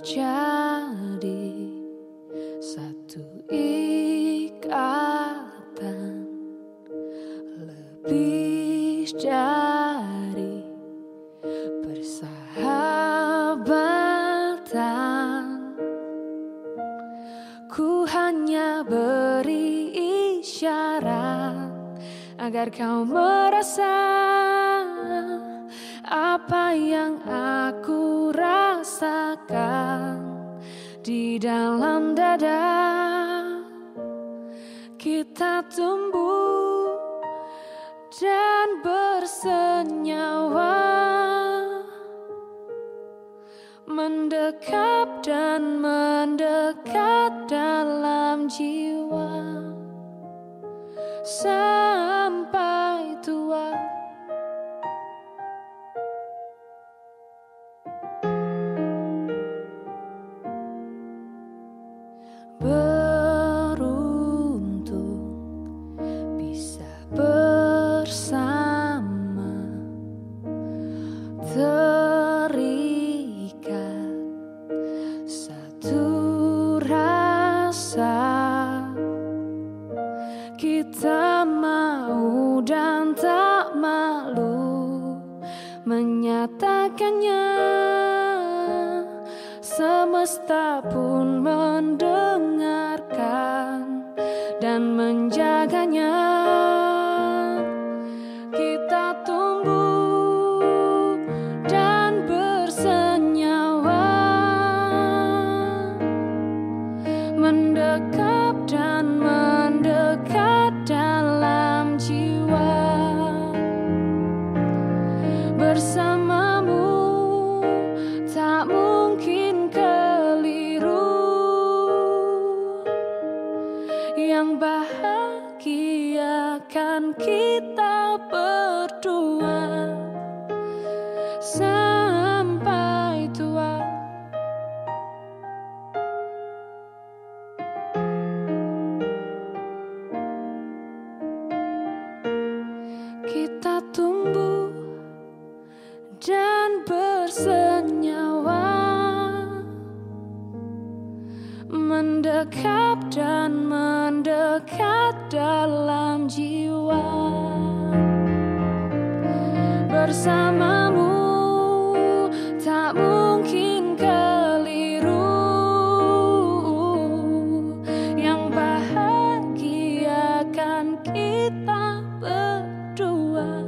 terjadi satu ikatan lebih dari persahabatan. Ku hanya beri isyarat agar kau merasa apa yang aku rasakan di dalam dada. Kita tumbuh dan bersenyawa. Mendekap dan mendekat dalam jiwa. Sampai kita mau dan tak malu menyatakannya semesta pun yang bahagiakan kita berdua mendekap dan mendekat dalam jiwa bersamamu tak mungkin keliru yang bahagiakan kita berdua.